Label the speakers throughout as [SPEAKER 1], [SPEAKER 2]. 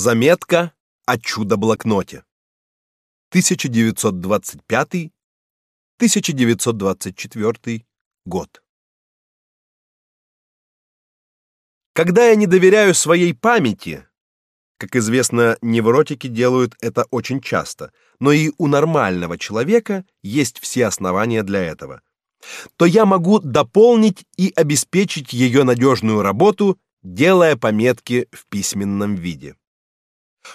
[SPEAKER 1] Заметка о чудо-блокноте. 1925-1924 год. Когда я не доверяю своей памяти, как известно, невротики делают это очень часто, но и у нормального человека есть все основания для этого, то я могу дополнить и обеспечить ее надежную работу, делая пометки в письменном виде.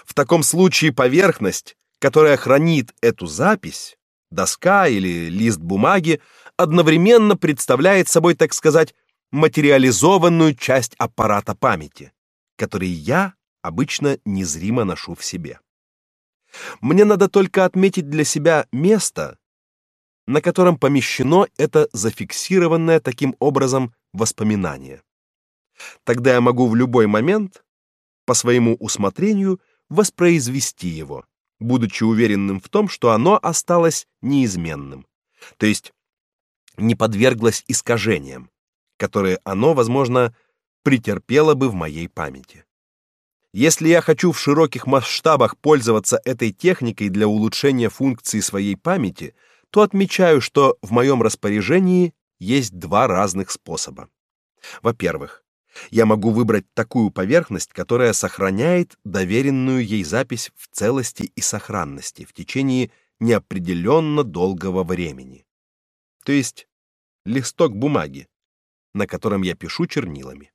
[SPEAKER 1] В таком случае поверхность, которая хранит эту запись, доска или лист бумаги, одновременно представляет собой, так сказать, материализованную часть аппарата памяти, который я обычно незримо ношу в себе. Мне надо только отметить для себя место, на котором помещено это зафиксированное таким образом воспоминание. Тогда я могу в любой момент по своему усмотрению воспроизвести его, будучи уверенным в том, что оно осталось неизменным, то есть не подверглось искажениям, которые оно, возможно, претерпело бы в моей памяти. Если я хочу в широких масштабах пользоваться этой техникой для улучшения функции своей памяти, то отмечаю, что в моем распоряжении есть два разных способа. Во-первых, я могу выбрать такую поверхность, которая сохраняет доверенную ей запись в целости и сохранности в течение неопределенно долгого времени. То есть листок бумаги, на котором я пишу чернилами.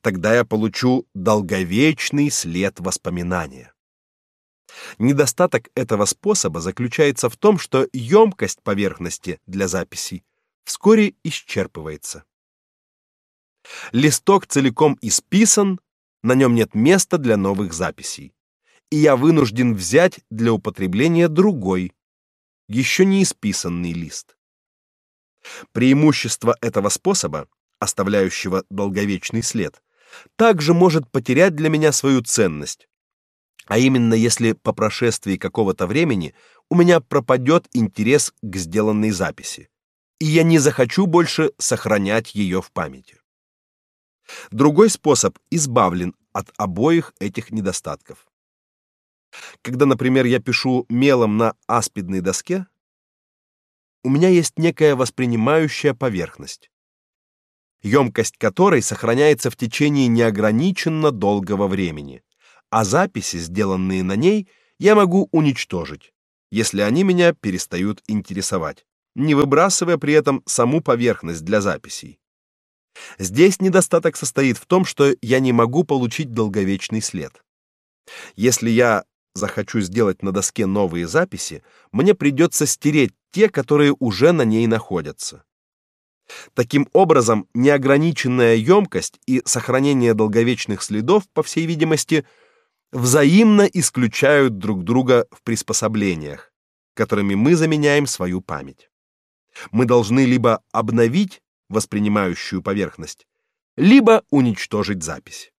[SPEAKER 1] Тогда я получу долговечный след воспоминания. Недостаток этого способа заключается в том, что емкость поверхности для записей вскоре исчерпывается. Листок целиком исписан, на нем нет места для новых записей. И я вынужден взять для употребления другой, еще не исписанный лист. Преимущество этого способа, оставляющего долговечный след, также может потерять для меня свою ценность. А именно, если по прошествии какого-то времени у меня пропадет интерес к сделанной записи, и я не захочу больше сохранять ее в памяти. Другой способ избавлен от обоих этих недостатков. Когда, например, я пишу мелом на аспидной доске, у меня есть некая воспринимающая поверхность, емкость которой сохраняется в течение неограниченно долгого времени, а записи, сделанные на ней, я могу уничтожить, если они меня перестают интересовать, не выбрасывая при этом саму поверхность для записей. Здесь недостаток состоит в том, что я не могу получить долговечный след. Если я захочу сделать на доске новые записи, мне придется стереть те, которые уже на ней находятся. Таким образом, неограниченная емкость и сохранение долговечных следов, по всей видимости, взаимно исключают друг друга в приспособлениях, которыми мы заменяем свою память. Мы должны либо обновить воспринимающую поверхность, либо уничтожить запись.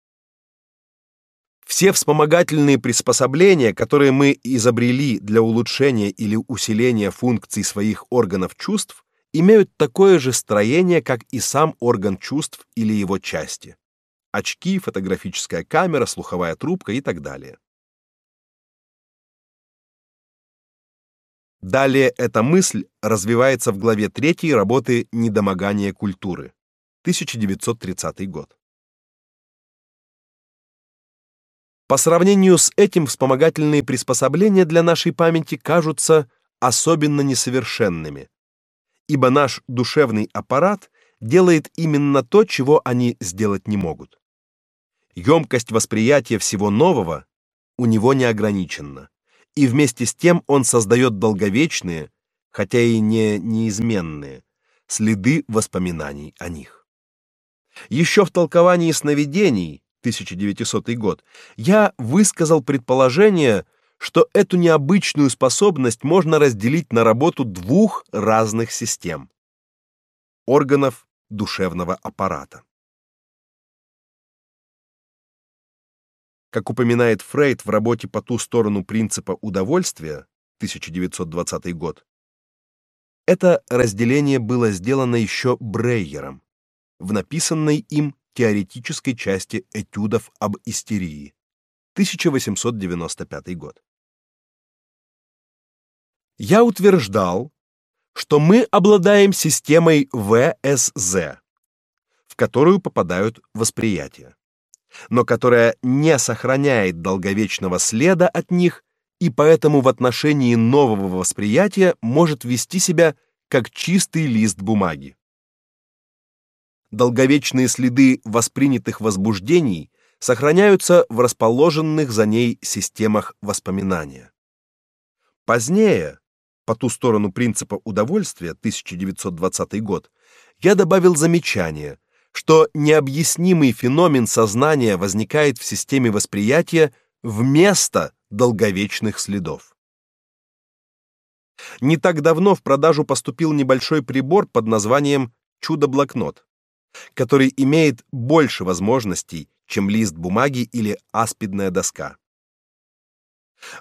[SPEAKER 1] Все вспомогательные приспособления, которые мы изобрели для улучшения или усиления функций своих органов чувств, имеют такое же строение, как и сам орган чувств или его части: очки, фотографическая камера, слуховая трубка и так далее. Далее эта мысль развивается в главе 3 работы Недомогание культуры. 1930 год. По сравнению с этим вспомогательные приспособления для нашей памяти кажутся особенно несовершенными, ибо наш душевный аппарат делает именно то, чего они сделать не могут. Емкость восприятия всего нового у него не ограничена и вместе с тем он создает долговечные, хотя и не неизменные, следы воспоминаний о них. Еще в толковании сновидений 1900 год я высказал предположение, что эту необычную способность можно разделить на работу двух разных систем органов душевного аппарата. Как упоминает Фрейд в работе по ту сторону принципа удовольствия, 1920 год, это разделение было сделано еще Брейером в написанной им теоретической части этюдов об истерии. 1895 год. Я утверждал, что мы обладаем системой ВСЗ, в которую попадают восприятия, но которая не сохраняет долговечного следа от них и поэтому в отношении нового восприятия может вести себя как чистый лист бумаги. Долговечные следы воспринятых возбуждений сохраняются в расположенных за ней системах воспоминания. Позднее, по ту сторону принципа удовольствия, 1920 год, я добавил замечание, что необъяснимый феномен сознания возникает в системе восприятия вместо долговечных следов. Не так давно в продажу поступил небольшой прибор под названием «Чудо-блокнот», который имеет больше возможностей, чем лист бумаги или аспидная доска.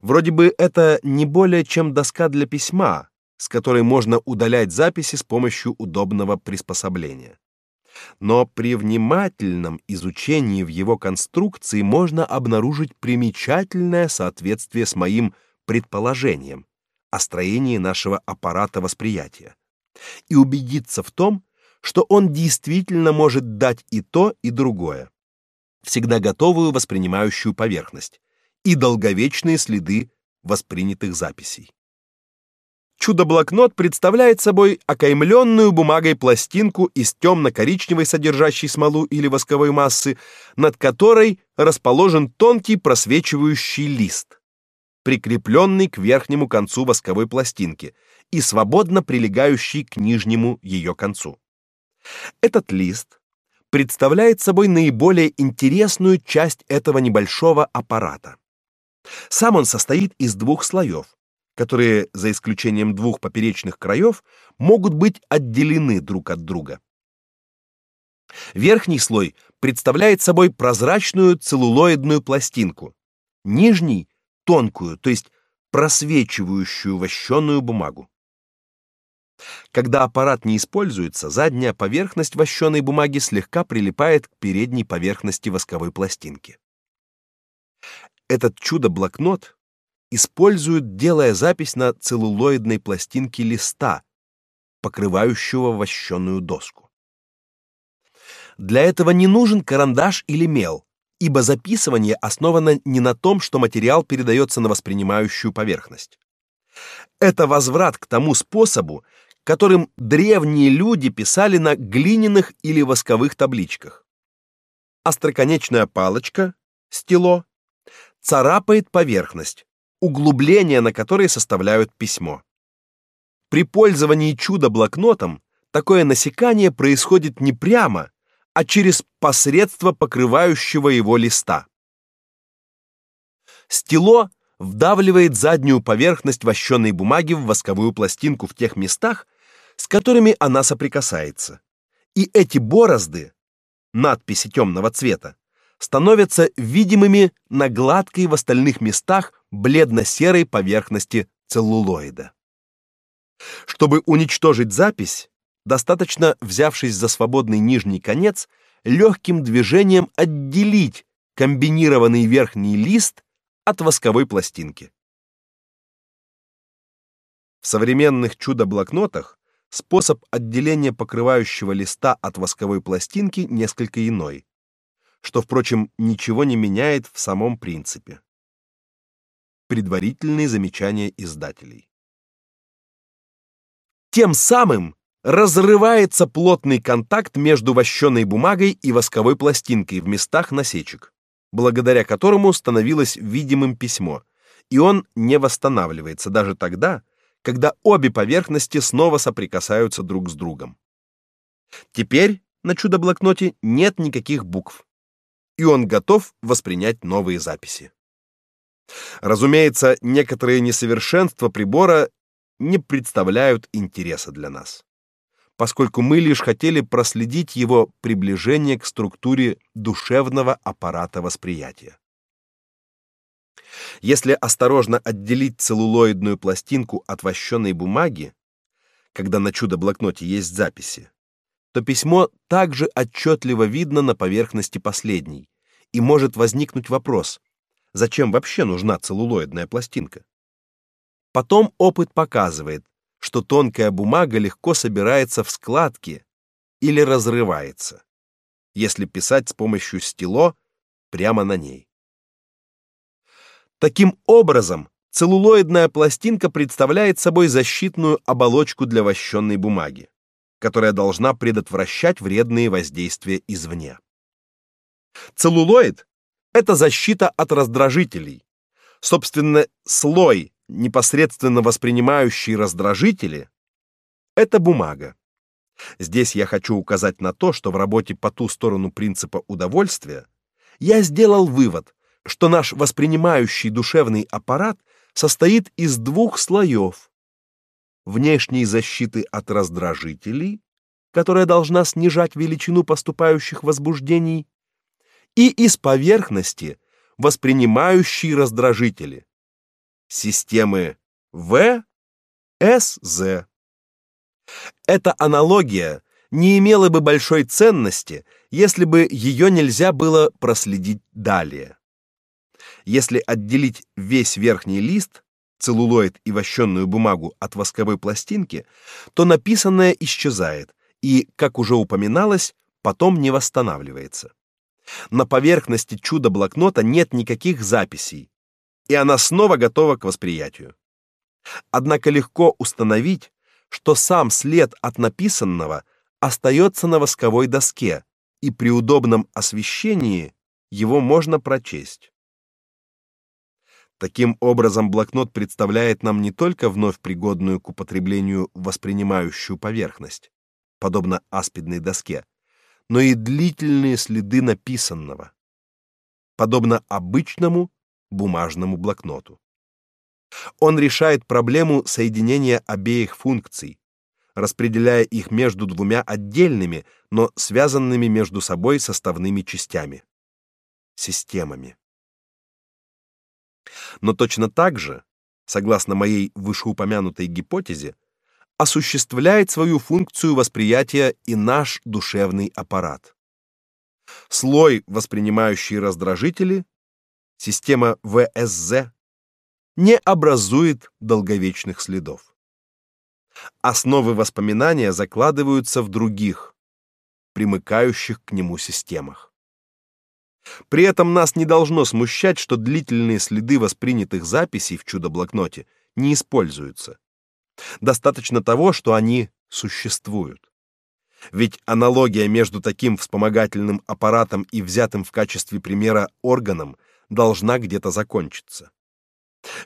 [SPEAKER 1] Вроде бы это не более чем доска для письма, с которой можно удалять записи с помощью удобного приспособления. Но при внимательном изучении в его конструкции можно обнаружить примечательное соответствие с моим предположением о строении нашего аппарата восприятия и убедиться в том, что он действительно может дать и то, и другое. Всегда готовую воспринимающую поверхность и долговечные следы воспринятых записей. Чудо-блокнот представляет собой окаймленную бумагой пластинку из темно-коричневой, содержащей смолу или восковой массы, над которой расположен тонкий просвечивающий лист, прикрепленный к верхнему концу восковой пластинки и свободно прилегающий к нижнему ее концу. Этот лист представляет собой наиболее интересную часть этого небольшого аппарата. Сам он состоит из двух слоев, которые, за исключением двух поперечных краев, могут быть отделены друг от друга. Верхний слой представляет собой прозрачную целлулоидную пластинку, нижний тонкую, то есть просвечивающую вощеную бумагу. Когда аппарат не используется, задняя поверхность вощеной бумаги слегка прилипает к передней поверхности восковой пластинки. Этот чудо-блокнот используют, делая запись на целлулоидной пластинке листа, покрывающего вощеную доску. Для этого не нужен карандаш или мел, ибо записывание основано не на том, что материал передается на воспринимающую поверхность. Это возврат к тому способу, которым древние люди писали на глиняных или восковых табличках. Остроконечная палочка, стило, царапает поверхность, углубления на которые составляют письмо. При пользовании чудо-блокнотом такое насекание происходит не прямо, а через посредство покрывающего его листа. Стило вдавливает заднюю поверхность вощеной бумаги в восковую пластинку в тех местах, с которыми она соприкасается. И эти борозды, надписи темного цвета, становятся видимыми на гладкой в остальных местах бледно-серой поверхности целлулоида. Чтобы уничтожить запись, достаточно, взявшись за свободный нижний конец, легким движением отделить комбинированный верхний лист от восковой пластинки. В современных чудо-блокнотах способ отделения покрывающего листа от восковой пластинки несколько иной что, впрочем, ничего не меняет в самом принципе. Предварительные замечания издателей. Тем самым разрывается плотный контакт между вощеной бумагой и восковой пластинкой в местах насечек, благодаря которому становилось видимым письмо, и он не восстанавливается даже тогда, когда обе поверхности снова соприкасаются друг с другом. Теперь на чудо-блокноте нет никаких букв и он готов воспринять новые записи. Разумеется, некоторые несовершенства прибора не представляют интереса для нас, поскольку мы лишь хотели проследить его приближение к структуре душевного аппарата восприятия. Если осторожно отделить целлулоидную пластинку от вощеной бумаги, когда на чудо-блокноте есть записи, то письмо также отчетливо видно на поверхности последней, и может возникнуть вопрос: зачем вообще нужна целлулоидная пластинка. Потом опыт показывает, что тонкая бумага легко собирается в складки или разрывается, если писать с помощью стило прямо на ней. Таким образом, целлулоидная пластинка представляет собой защитную оболочку для вощенной бумаги, которая должна предотвращать вредные воздействия извне. Целлулоид это защита от раздражителей. Собственно, слой, непосредственно воспринимающий раздражители это бумага. Здесь я хочу указать на то, что в работе по ту сторону принципа удовольствия я сделал вывод, что наш воспринимающий душевный аппарат состоит из двух слоев: внешней защиты от раздражителей, которая должна снижать величину поступающих возбуждений, и из поверхности, воспринимающей раздражители, системы В, С, З. Эта аналогия не имела бы большой ценности, если бы ее нельзя было проследить далее. Если отделить весь верхний лист, целлулоид и вощенную бумагу от восковой пластинки, то написанное исчезает и, как уже упоминалось, потом не восстанавливается. На поверхности чудо-блокнота нет никаких записей, и она снова готова к восприятию. Однако легко установить, что сам след от написанного остается на восковой доске, и при удобном освещении его можно прочесть. Таким образом, блокнот представляет нам не только вновь пригодную к употреблению воспринимающую поверхность, подобно аспидной доске, но и длительные следы написанного, подобно обычному бумажному блокноту. Он решает проблему соединения обеих функций, распределяя их между двумя отдельными, но связанными между собой составными частями системами. Но точно так же, согласно моей вышеупомянутой гипотезе, осуществляет свою функцию восприятия и наш душевный аппарат. Слой, воспринимающий раздражители, система ВСЗ, не образует долговечных следов. Основы воспоминания закладываются в других, примыкающих к нему системах. При этом нас не должно смущать, что длительные следы воспринятых записей в чудо-блокноте не используются. Достаточно того, что они существуют. Ведь аналогия между таким вспомогательным аппаратом и взятым в качестве примера органом должна где-то закончиться.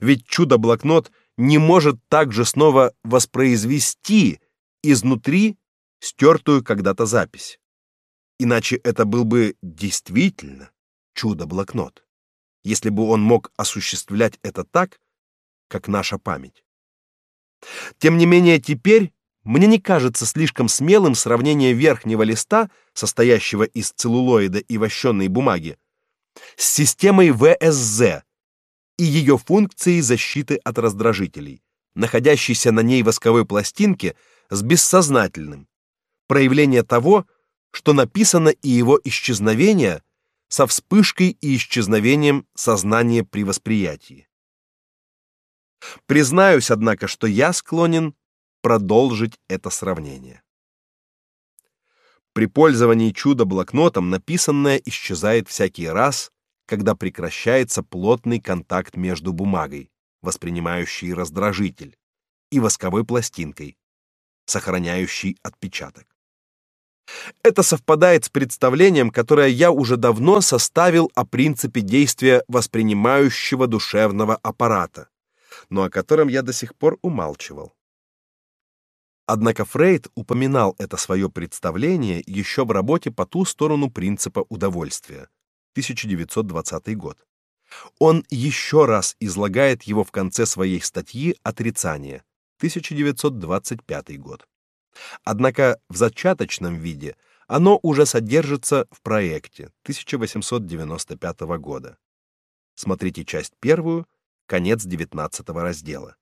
[SPEAKER 1] Ведь чудо-блокнот не может также снова воспроизвести изнутри стертую когда-то запись. Иначе это был бы действительно чудо-блокнот, если бы он мог осуществлять это так, как наша память. Тем не менее, теперь мне не кажется слишком смелым сравнение верхнего листа, состоящего из целлулоида и вощенной бумаги, с системой ВСЗ и ее функцией защиты от раздражителей, находящейся на ней восковой пластинке с бессознательным, проявление того, что написано и его исчезновение со вспышкой и исчезновением сознания при восприятии. Признаюсь, однако, что я склонен продолжить это сравнение. При пользовании чудо-блокнотом написанное исчезает всякий раз, когда прекращается плотный контакт между бумагой, воспринимающей раздражитель, и восковой пластинкой, сохраняющей отпечаток. Это совпадает с представлением, которое я уже давно составил о принципе действия воспринимающего душевного аппарата, но о котором я до сих пор умалчивал. Однако Фрейд упоминал это свое представление еще в работе по ту сторону принципа удовольствия, 1920 год. Он еще раз излагает его в конце своей статьи Отрицание, 1925 год. Однако в зачаточном виде оно уже содержится в проекте 1895 года. Смотрите часть первую, конец 19 раздела.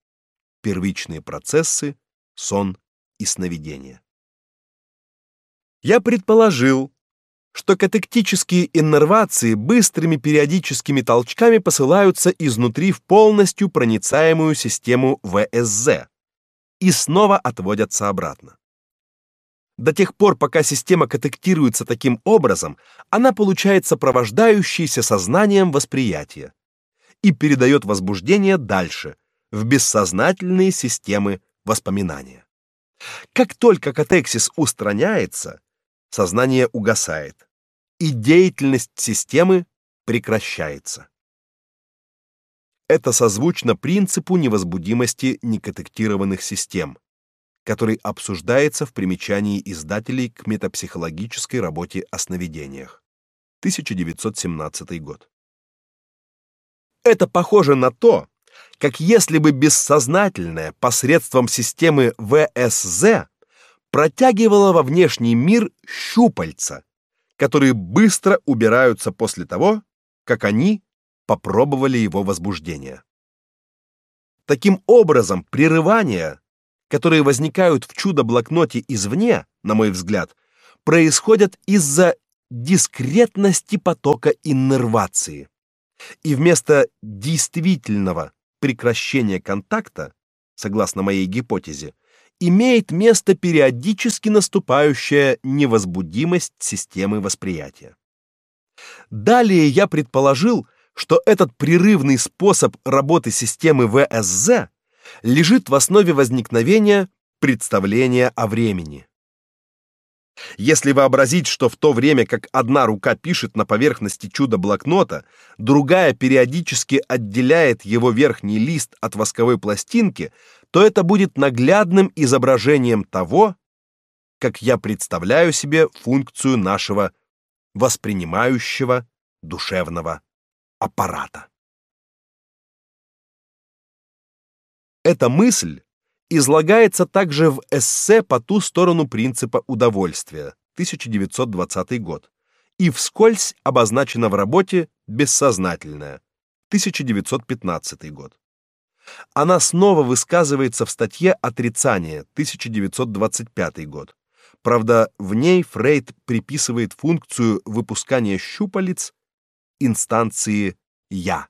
[SPEAKER 1] Первичные процессы, сон и сновидение. Я предположил, что катектические иннервации быстрыми периодическими толчками посылаются изнутри в полностью проницаемую систему ВСЗ и снова отводятся обратно. До тех пор, пока система катектируется таким образом, она получает сопровождающееся сознанием восприятие и передает возбуждение дальше, в бессознательные системы воспоминания. Как только катексис устраняется, сознание угасает, и деятельность системы прекращается. Это созвучно принципу невозбудимости некатектированных систем, который обсуждается в примечании издателей к метапсихологической работе о сновидениях. 1917 год. Это похоже на то, как если бы бессознательное посредством системы ВСЗ протягивало во внешний мир щупальца, которые быстро убираются после того, как они попробовали его возбуждение. Таким образом, прерывания, которые возникают в чудо-блокноте извне, на мой взгляд, происходят из-за дискретности потока иннервации. И вместо действительного прекращения контакта, согласно моей гипотезе, имеет место периодически наступающая невозбудимость системы восприятия. Далее я предположил, что этот прерывный способ работы системы ВСЗ лежит в основе возникновения представления о времени. Если вообразить, что в то время, как одна рука пишет на поверхности чудо-блокнота, другая периодически отделяет его верхний лист от восковой пластинки, то это будет наглядным изображением того, как я представляю себе функцию нашего воспринимающего душевного аппарата. Эта мысль излагается также в эссе по ту сторону принципа удовольствия, 1920 год, и вскользь обозначена в работе Бессознательное, 1915 год. Она снова высказывается в статье Отрицание, 1925 год. Правда, в ней Фрейд приписывает функцию выпускания щупалец инстанции я.